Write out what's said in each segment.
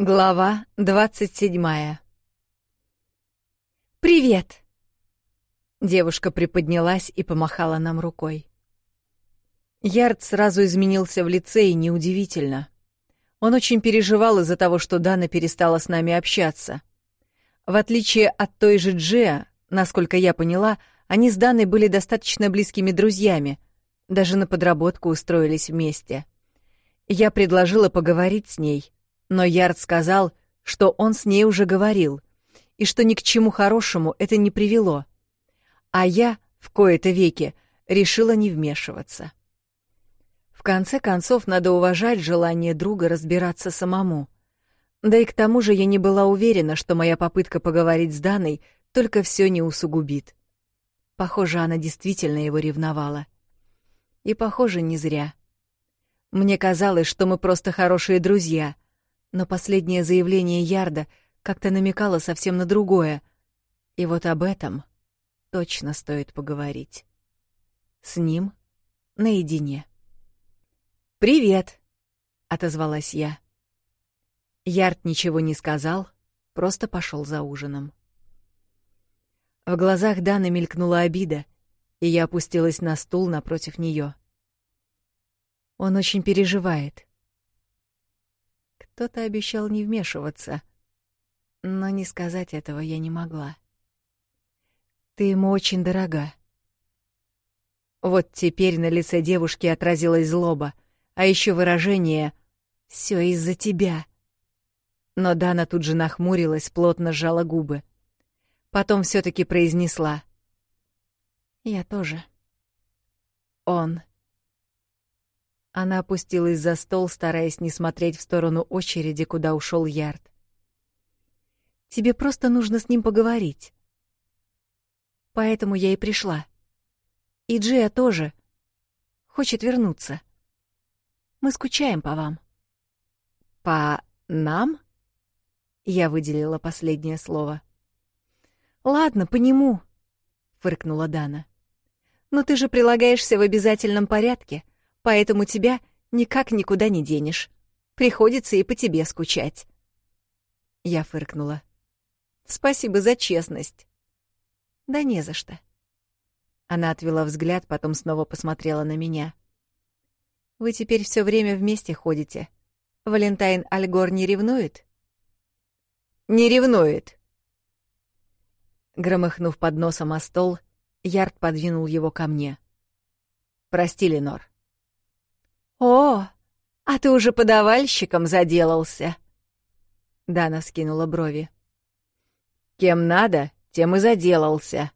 Глава двадцать седьмая. «Привет!» Девушка приподнялась и помахала нам рукой. Ярд сразу изменился в лице, и неудивительно. Он очень переживал из-за того, что Дана перестала с нами общаться. В отличие от той же Джеа, насколько я поняла, они с Даной были достаточно близкими друзьями, даже на подработку устроились вместе. Я предложила поговорить с ней — Но Ярд сказал, что он с ней уже говорил, и что ни к чему хорошему это не привело. А я в кои-то веки решила не вмешиваться. В конце концов, надо уважать желание друга разбираться самому. Да и к тому же я не была уверена, что моя попытка поговорить с Даной только все не усугубит. Похоже, она действительно его ревновала. И, похоже, не зря. Мне казалось, что мы просто хорошие друзья, но последнее заявление Ярда как-то намекало совсем на другое. И вот об этом точно стоит поговорить. С ним наедине. «Привет!» — отозвалась я. Ярд ничего не сказал, просто пошел за ужином. В глазах Даны мелькнула обида, и я опустилась на стул напротив нее. Он очень переживает — кто то обещал не вмешиваться. Но не сказать этого я не могла. «Ты ему очень дорога». Вот теперь на лице девушки отразилась злоба, а еще выражение «все из-за тебя». Но Дана тут же нахмурилась, плотно сжала губы. Потом все таки произнесла. «Я тоже». «Он». Она опустилась за стол, стараясь не смотреть в сторону очереди, куда ушел Ярд. «Тебе просто нужно с ним поговорить. Поэтому я и пришла. И Джия тоже. Хочет вернуться. Мы скучаем по вам». «По нам?» Я выделила последнее слово. «Ладно, по нему», — фыркнула Дана. «Но ты же прилагаешься в обязательном порядке» поэтому тебя никак никуда не денешь. Приходится и по тебе скучать». Я фыркнула. «Спасибо за честность». «Да не за что». Она отвела взгляд, потом снова посмотрела на меня. «Вы теперь все время вместе ходите. Валентайн Альгор не ревнует?» «Не ревнует». Громыхнув под носом о стол, Ярд подвинул его ко мне. «Прости, Ленор. «О, а ты уже подавальщиком заделался!» Дана скинула брови. «Кем надо, тем и заделался!»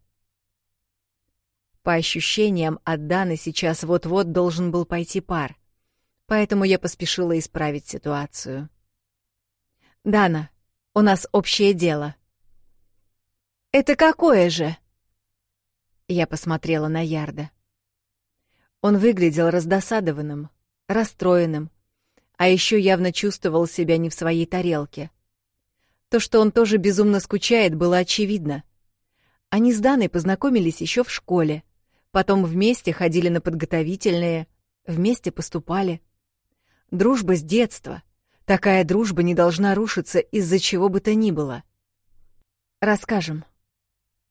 По ощущениям, от Даны сейчас вот-вот должен был пойти пар, поэтому я поспешила исправить ситуацию. «Дана, у нас общее дело». «Это какое же?» Я посмотрела на Ярда. Он выглядел раздосадованным расстроенным, а еще явно чувствовал себя не в своей тарелке. То, что он тоже безумно скучает, было очевидно. Они с Даной познакомились еще в школе, потом вместе ходили на подготовительные, вместе поступали. Дружба с детства. Такая дружба не должна рушиться из-за чего бы то ни было. Расскажем,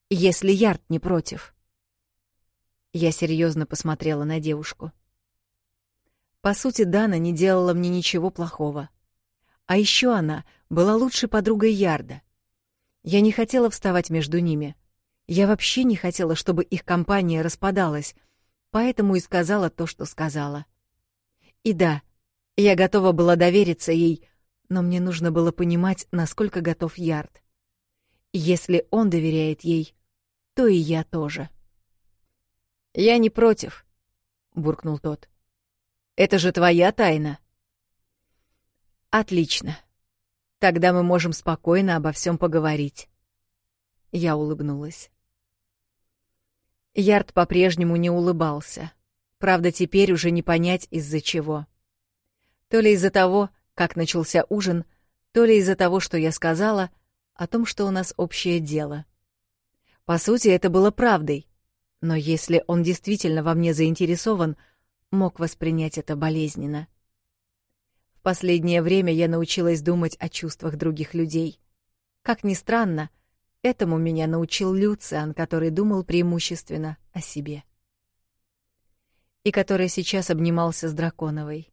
если Ярд не против. Я серьезно посмотрела на девушку. — по сути, Дана не делала мне ничего плохого. А еще она была лучшей подругой Ярда. Я не хотела вставать между ними. Я вообще не хотела, чтобы их компания распадалась, поэтому и сказала то, что сказала. И да, я готова была довериться ей, но мне нужно было понимать, насколько готов Ярд. Если он доверяет ей, то и я тоже. «Я не против», — буркнул тот. Это же твоя тайна. Отлично. Тогда мы можем спокойно обо всем поговорить. Я улыбнулась. Ярд по-прежнему не улыбался. Правда, теперь уже не понять из-за чего. То ли из-за того, как начался ужин, то ли из-за того, что я сказала о том, что у нас общее дело. По сути, это было правдой. Но если он действительно во мне заинтересован — мог воспринять это болезненно. В последнее время я научилась думать о чувствах других людей. Как ни странно, этому меня научил Люциан, который думал преимущественно о себе. И который сейчас обнимался с Драконовой.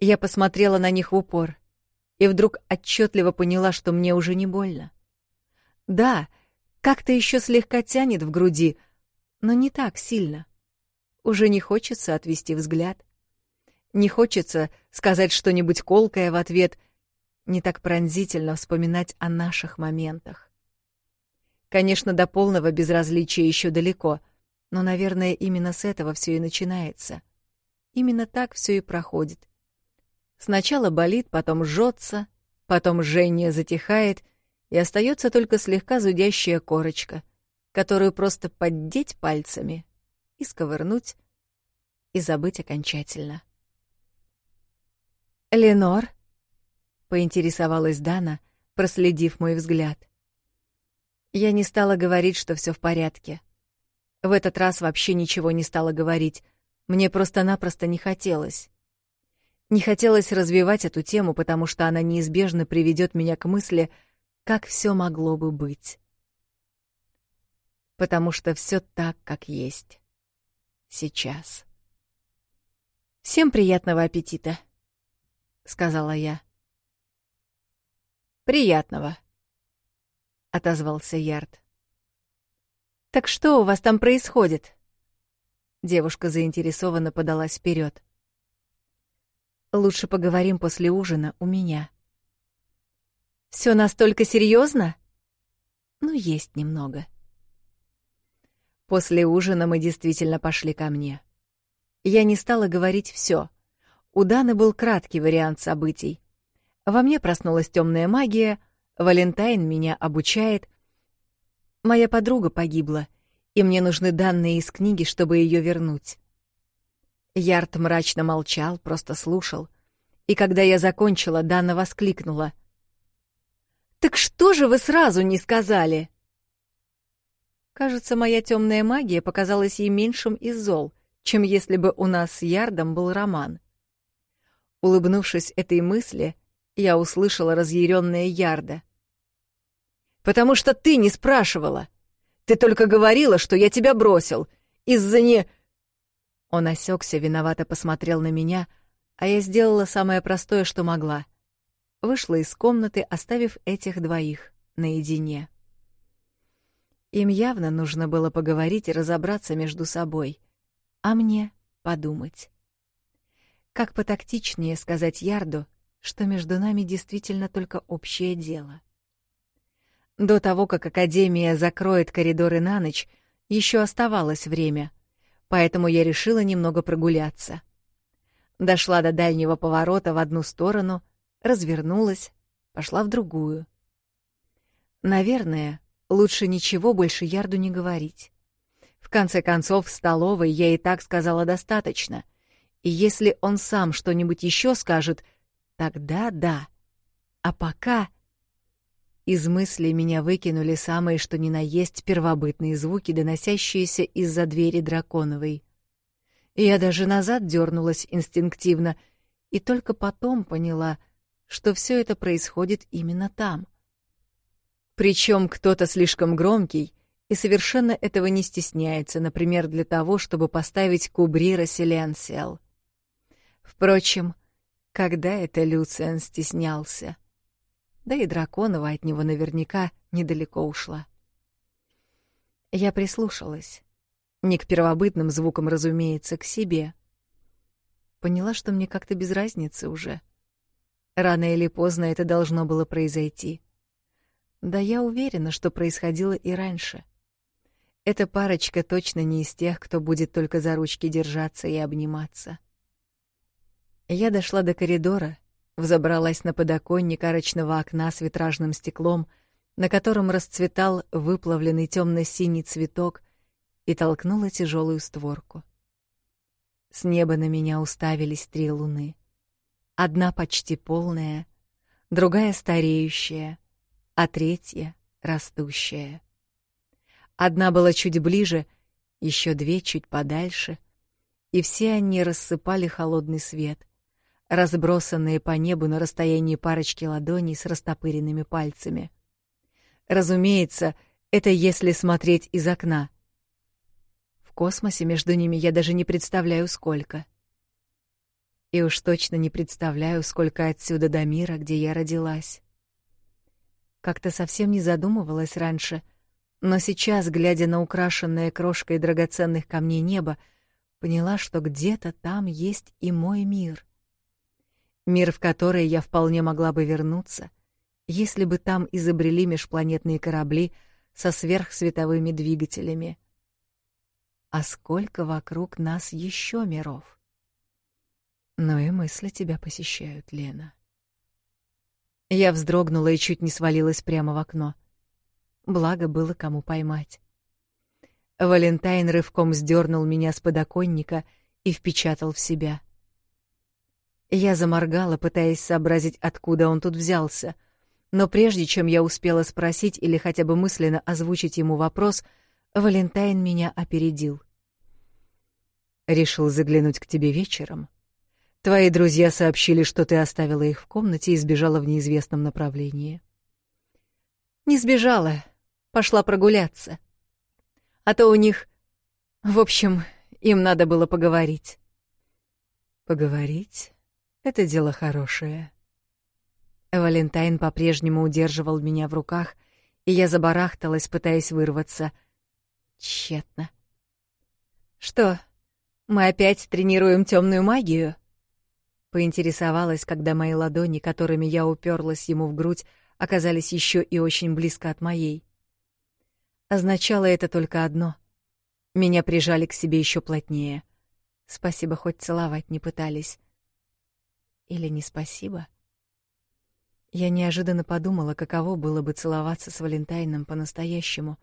Я посмотрела на них в упор и вдруг отчетливо поняла, что мне уже не больно. Да, как-то еще слегка тянет в груди, но не так сильно — уже не хочется отвести взгляд. Не хочется сказать что-нибудь колкое в ответ, не так пронзительно вспоминать о наших моментах. Конечно, до полного безразличия еще далеко, но, наверное, именно с этого все и начинается. Именно так все и проходит. Сначала болит, потом жжется, потом жжение затихает, и остается только слегка зудящая корочка, которую просто поддеть пальцами и сковырнуть, и забыть окончательно. «Ленор?» — поинтересовалась Дана, проследив мой взгляд. Я не стала говорить, что все в порядке. В этот раз вообще ничего не стала говорить. Мне просто-напросто не хотелось. Не хотелось развивать эту тему, потому что она неизбежно приведет меня к мысли, как все могло бы быть. Потому что все так, как есть. сейчас. «Всем приятного аппетита», — сказала я. «Приятного», — отозвался Ярд. «Так что у вас там происходит?» Девушка заинтересованно подалась вперед. «Лучше поговорим после ужина у меня». «Все настолько серьезно? «Ну, есть немного», — После ужина мы действительно пошли ко мне. Я не стала говорить все. У Даны был краткий вариант событий. Во мне проснулась темная магия, Валентайн меня обучает. Моя подруга погибла, и мне нужны данные из книги, чтобы ее вернуть. Ярд мрачно молчал, просто слушал. И когда я закончила, Дана воскликнула. «Так что же вы сразу не сказали?» Кажется, моя темная магия показалась ей меньшим из зол, чем если бы у нас с Ярдом был роман. Улыбнувшись этой мысли, я услышала разъяренное Ярда. «Потому что ты не спрашивала. Ты только говорила, что я тебя бросил. Из-за не...» Он осекся, виновато посмотрел на меня, а я сделала самое простое, что могла. Вышла из комнаты, оставив этих двоих наедине. Им явно нужно было поговорить и разобраться между собой, а мне — подумать. Как потактичнее сказать Ярду, что между нами действительно только общее дело. До того, как Академия закроет коридоры на ночь, еще оставалось время, поэтому я решила немного прогуляться. Дошла до дальнего поворота в одну сторону, развернулась, пошла в другую. Наверное, Лучше ничего больше Ярду не говорить. В конце концов, в столовой я и так сказала достаточно. И если он сам что-нибудь еще скажет, тогда да. А пока... Из мыслей меня выкинули самые что ни на есть первобытные звуки, доносящиеся из-за двери драконовой. Я даже назад дернулась инстинктивно и только потом поняла, что все это происходит именно там — причем кто-то слишком громкий и совершенно этого не стесняется, например, для того, чтобы поставить Кубрира Селенсиал. Впрочем, когда это Люциан стеснялся? Да и Драконова от него наверняка недалеко ушла. Я прислушалась. Не к первобытным звукам, разумеется, к себе. Поняла, что мне как-то без разницы уже. Рано или поздно это должно было произойти. — да я уверена, что происходило и раньше. Эта парочка точно не из тех, кто будет только за ручки держаться и обниматься. Я дошла до коридора, взобралась на подоконник арочного окна с витражным стеклом, на котором расцветал выплавленный темно-синий цветок, и толкнула тяжелую створку. С неба на меня уставились три луны. Одна почти полная, другая стареющая — а третья — растущая. Одна была чуть ближе, еще две чуть подальше, и все они рассыпали холодный свет, разбросанные по небу на расстоянии парочки ладоней с растопыренными пальцами. Разумеется, это если смотреть из окна. В космосе между ними я даже не представляю, сколько. И уж точно не представляю, сколько отсюда до мира, где я родилась как-то совсем не задумывалась раньше, но сейчас, глядя на украшенное крошкой драгоценных камней небо, поняла, что где-то там есть и мой мир. Мир, в который я вполне могла бы вернуться, если бы там изобрели межпланетные корабли со сверхсветовыми двигателями. А сколько вокруг нас еще миров? Но и мысли тебя посещают, Лена. Я вздрогнула и чуть не свалилась прямо в окно. Благо было кому поймать. Валентайн рывком сдернул меня с подоконника и впечатал в себя. Я заморгала, пытаясь сообразить, откуда он тут взялся. Но прежде чем я успела спросить или хотя бы мысленно озвучить ему вопрос, Валентайн меня опередил. «Решил заглянуть к тебе вечером?» Твои друзья сообщили, что ты оставила их в комнате и сбежала в неизвестном направлении. Не сбежала, пошла прогуляться. А то у них... В общем, им надо было поговорить. Поговорить — это дело хорошее. Валентайн по-прежнему удерживал меня в руках, и я забарахталась, пытаясь вырваться. Тщетно. «Что, мы опять тренируем темную магию?» поинтересовалась, когда мои ладони, которыми я уперлась ему в грудь, оказались еще и очень близко от моей. Означало это только одно. Меня прижали к себе еще плотнее. Спасибо, хоть целовать не пытались. Или не спасибо? Я неожиданно подумала, каково было бы целоваться с Валентайном по-настоящему,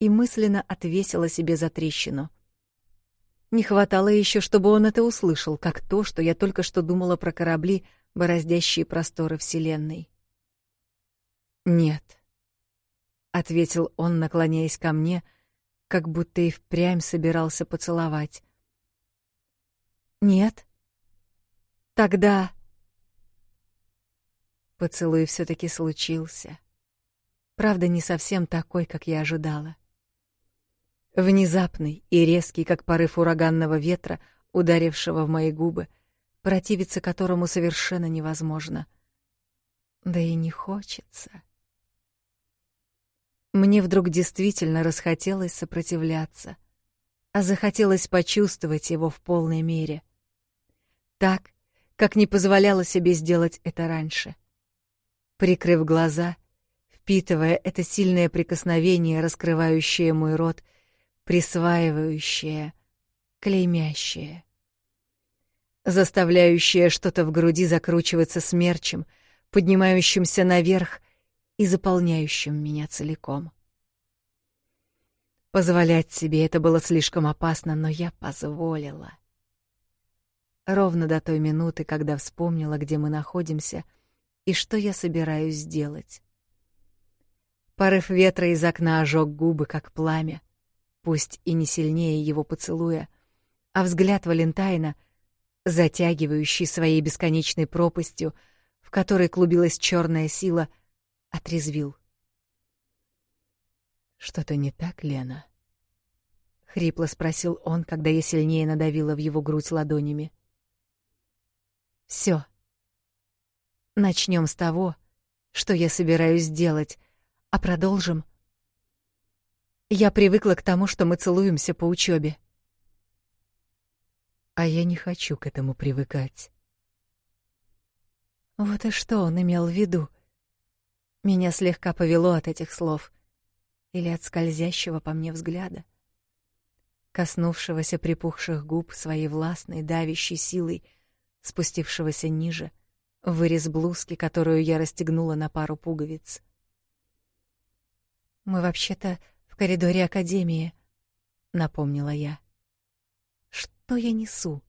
и мысленно отвесила себе за трещину — не хватало еще, чтобы он это услышал, как то, что я только что думала про корабли, бороздящие просторы Вселенной. «Нет», — ответил он, наклоняясь ко мне, как будто и впрямь собирался поцеловать. «Нет? Тогда...» Поцелуй все таки случился. Правда, не совсем такой, как я ожидала. внезапный и резкий, как порыв ураганного ветра, ударившего в мои губы, противиться которому совершенно невозможно. Да и не хочется. Мне вдруг действительно расхотелось сопротивляться, а захотелось почувствовать его в полной мере. Так, как не позволяла себе сделать это раньше. Прикрыв глаза, впитывая это сильное прикосновение, раскрывающее мой рот — присваивающее, клеймящее. Заставляющее что-то в груди закручиваться смерчем, поднимающимся наверх и заполняющим меня целиком. Позволять себе это было слишком опасно, но я позволила. Ровно до той минуты, когда вспомнила, где мы находимся и что я собираюсь сделать. Порыв ветра из окна ожег губы, как пламя пусть и не сильнее его поцелуя, а взгляд Валентайна, затягивающий своей бесконечной пропастью, в которой клубилась черная сила, отрезвил. «Что-то не так, Лена?» — хрипло спросил он, когда я сильнее надавила в его грудь ладонями. «Всё. Начнём с того, что я собираюсь делать, а продолжим — я привыкла к тому, что мы целуемся по учебе. А я не хочу к этому привыкать. Вот и что он имел в виду. Меня слегка повело от этих слов или от скользящего по мне взгляда, коснувшегося припухших губ своей властной, давящей силой, спустившегося ниже, в вырез блузки, которую я расстегнула на пару пуговиц. Мы вообще-то в коридоре академии, напомнила я. Что я несу?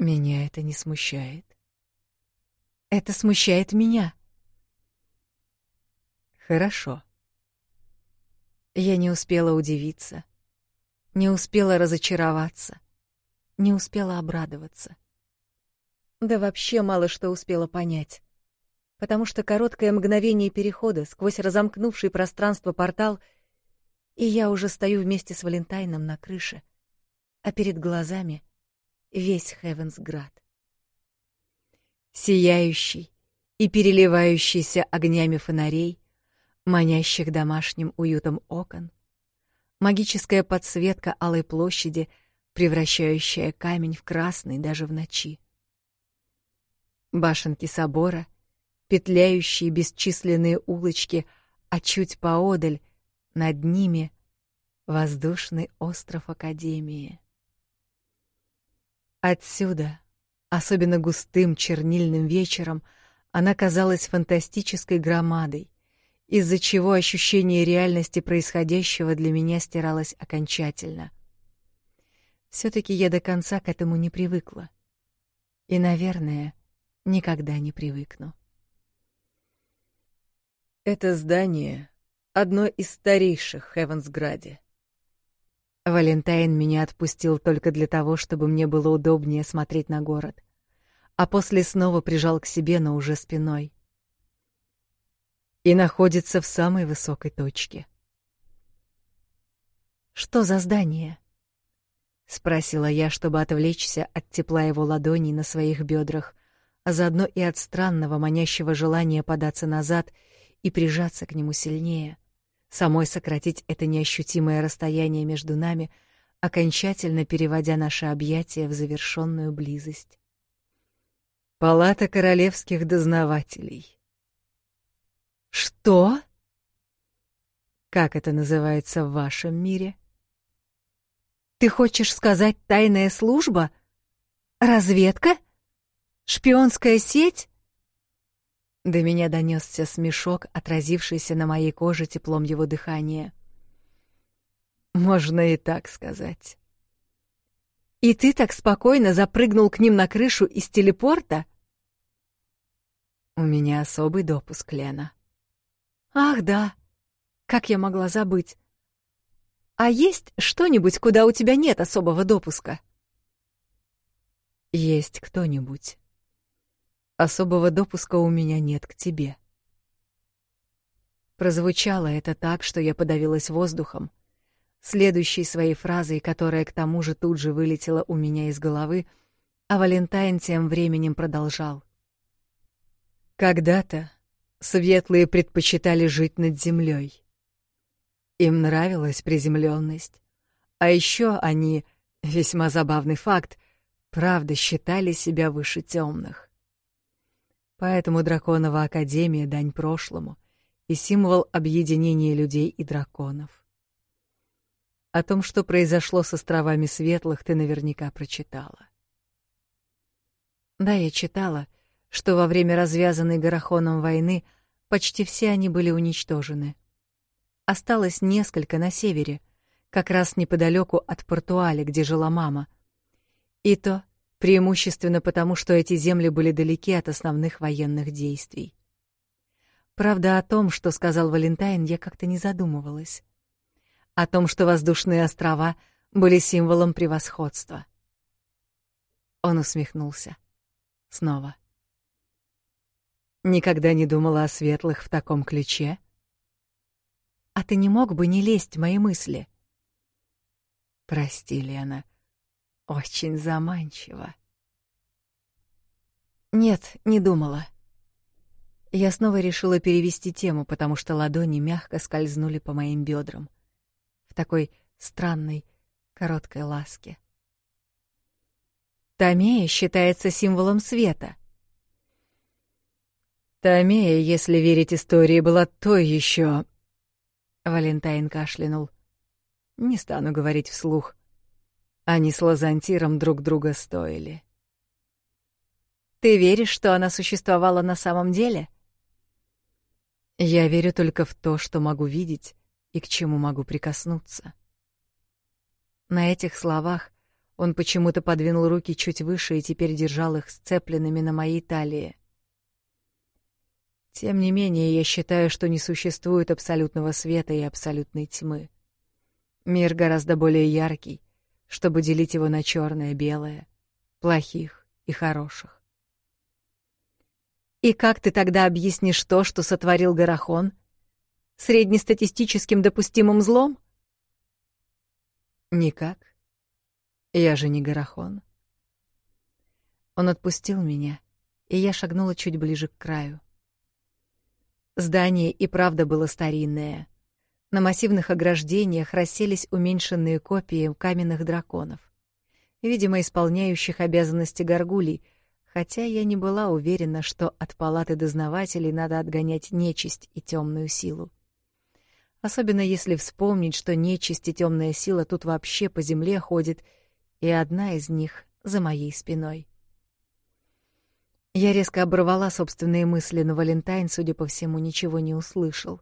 Меня это не смущает. Это смущает меня. Хорошо. Я не успела удивиться, не успела разочароваться, не успела обрадоваться. Да вообще мало что успела понять потому что короткое мгновение перехода сквозь разомкнувший пространство портал, и я уже стою вместе с Валентайном на крыше, а перед глазами весь Хевенсград. Сияющий и переливающийся огнями фонарей, манящих домашним уютом окон, магическая подсветка алой площади, превращающая камень в красный даже в ночи. Башенки собора — петляющие бесчисленные улочки, а чуть поодаль, над ними, воздушный остров Академии. Отсюда, особенно густым чернильным вечером, она казалась фантастической громадой, из-за чего ощущение реальности происходящего для меня стиралось окончательно. все таки я до конца к этому не привыкла. И, наверное, никогда не привыкну. Это здание — одно из старейших в Хевенсграде. Валентайн меня отпустил только для того, чтобы мне было удобнее смотреть на город, а после снова прижал к себе, но уже спиной. И находится в самой высокой точке. «Что за здание?» — спросила я, чтобы отвлечься от тепла его ладоней на своих бедрах, а заодно и от странного манящего желания податься назад — и прижаться к нему сильнее. Самой сократить это неощутимое расстояние между нами, окончательно переводя наши объятия в завершенную близость. Палата королевских дознавателей. Что? Как это называется в вашем мире? Ты хочешь сказать тайная служба? Разведка? Шпионская сеть? До меня донесся смешок, отразившийся на моей коже теплом его дыхания. Можно и так сказать. И ты так спокойно запрыгнул к ним на крышу из телепорта? У меня особый допуск, Лена. Ах, да. Как я могла забыть? А есть что-нибудь, куда у тебя нет особого допуска? Есть кто-нибудь. Особого допуска у меня нет к тебе. Прозвучало это так, что я подавилась воздухом. Следующей своей фразой, которая к тому же тут же вылетела у меня из головы, а Валентайн тем временем продолжал. Когда-то светлые предпочитали жить над землей. Им нравилась приземленность. А еще они, весьма забавный факт, правда считали себя выше тёмных поэтому драконова академия дань прошлому и символ объединения людей и драконов. О том, что произошло с островами Светлых, ты наверняка прочитала. Да, я читала, что во время развязанной Гарахоном войны почти все они были уничтожены. Осталось несколько на севере, как раз неподалеку от Портуали, где жила мама. И то преимущественно потому, что эти земли были далеки от основных военных действий. Правда, о том, что сказал Валентайн, я как-то не задумывалась. О том, что воздушные острова были символом превосходства. Он усмехнулся. Снова. Никогда не думала о светлых в таком ключе. А ты не мог бы не лезть в мои мысли? Прости, Лена очень заманчиво. Нет, не думала. Я снова решила перевести тему, потому что ладони мягко скользнули по моим бедрам в такой странной, короткой ласке. Тамея считается символом света. Тамея, если верить истории, была той еще. Валентайн кашлянул. Не стану говорить вслух. Они с Лазантиром друг друга стоили. «Ты веришь, что она существовала на самом деле?» «Я верю только в то, что могу видеть и к чему могу прикоснуться». На этих словах он почему-то подвинул руки чуть выше и теперь держал их сцепленными на моей талии. Тем не менее, я считаю, что не существует абсолютного света и абсолютной тьмы. Мир гораздо более яркий, чтобы делить его на черное и белое, плохих и хороших. И как ты тогда объяснишь то, что сотворил Горохон? Среднестатистическим допустимым злом? Никак. Я же не Горохон. Он отпустил меня, и я шагнула чуть ближе к краю. Здание и правда было старинное — на массивных ограждениях расселись уменьшенные копии каменных драконов, видимо, исполняющих обязанности горгулей, хотя я не была уверена, что от палаты дознавателей надо отгонять нечисть и темную силу. Особенно если вспомнить, что нечисть и темная сила тут вообще по земле ходит, и одна из них за моей спиной. Я резко оборвала собственные мысли, но Валентайн, судя по всему, ничего не услышал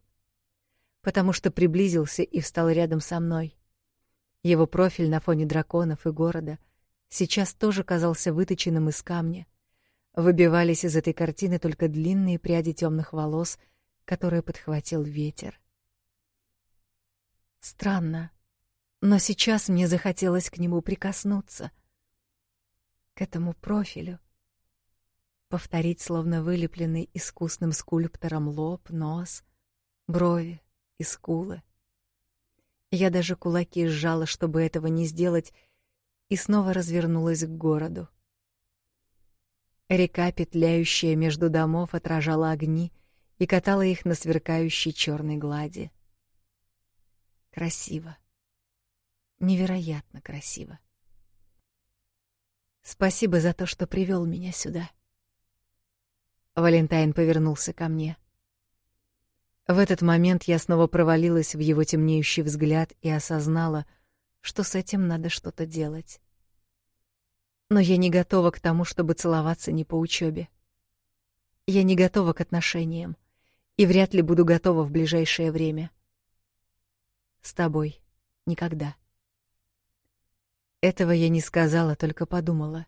потому что приблизился и встал рядом со мной. Его профиль на фоне драконов и города сейчас тоже казался выточенным из камня. Выбивались из этой картины только длинные пряди темных волос, которые подхватил ветер. Странно, но сейчас мне захотелось к нему прикоснуться. К этому профилю. Повторить, словно вылепленный искусным скульптором лоб, нос, брови, и скулы. Я даже кулаки сжала, чтобы этого не сделать, и снова развернулась к городу. Река, петляющая между домов, отражала огни и катала их на сверкающей черной глади. Красиво. Невероятно красиво. Спасибо за то, что привел меня сюда. Валентайн повернулся ко мне. В этот момент я снова провалилась в его темнеющий взгляд и осознала, что с этим надо что-то делать. Но я не готова к тому, чтобы целоваться не по учебе. Я не готова к отношениям и вряд ли буду готова в ближайшее время. С тобой никогда. Этого я не сказала, только подумала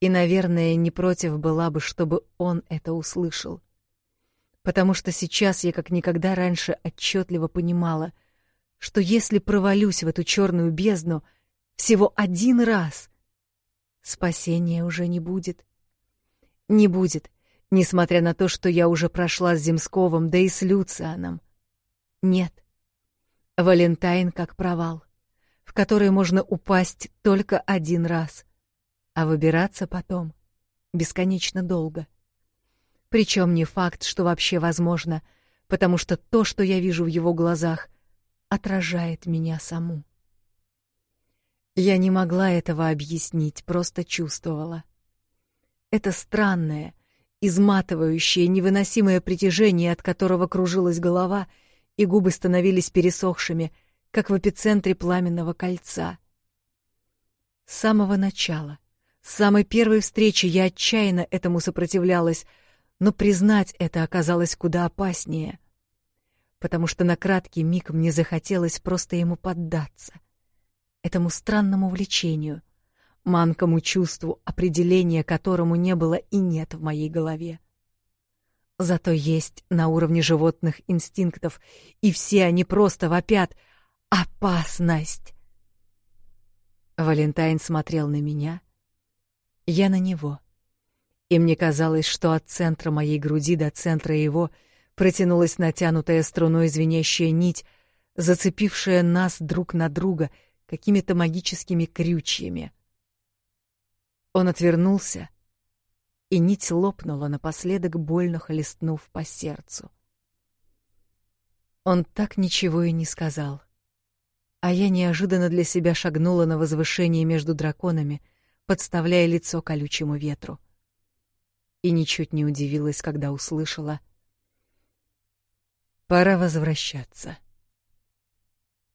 и, наверное, не против была бы, чтобы он это услышал. потому что сейчас я как никогда раньше отчетливо понимала, что если провалюсь в эту черную бездну всего один раз, спасения уже не будет. Не будет, несмотря на то, что я уже прошла с Земсковым, да и с Люцианом. Нет. Валентайн как провал, в который можно упасть только один раз, а выбираться потом бесконечно долго — причем не факт, что вообще возможно, потому что то, что я вижу в его глазах, отражает меня саму. Я не могла этого объяснить, просто чувствовала. Это странное, изматывающее, невыносимое притяжение, от которого кружилась голова, и губы становились пересохшими, как в эпицентре пламенного кольца. С самого начала, с самой первой встречи я отчаянно этому сопротивлялась, но признать это оказалось куда опаснее, потому что на краткий миг мне захотелось просто ему поддаться, этому странному влечению, манкому чувству, определения которому не было и нет в моей голове. Зато есть на уровне животных инстинктов, и все они просто вопят «Опасность!». Валентайн смотрел на меня, я на него — и мне казалось, что от центра моей груди до центра его протянулась натянутая струной звенящая нить, зацепившая нас друг на друга какими-то магическими крючьями. Он отвернулся, и нить лопнула напоследок, больно хлестнув по сердцу. Он так ничего и не сказал. А я неожиданно для себя шагнула на возвышение между драконами, подставляя лицо колючему ветру и ничуть не удивилась, когда услышала «Пора возвращаться».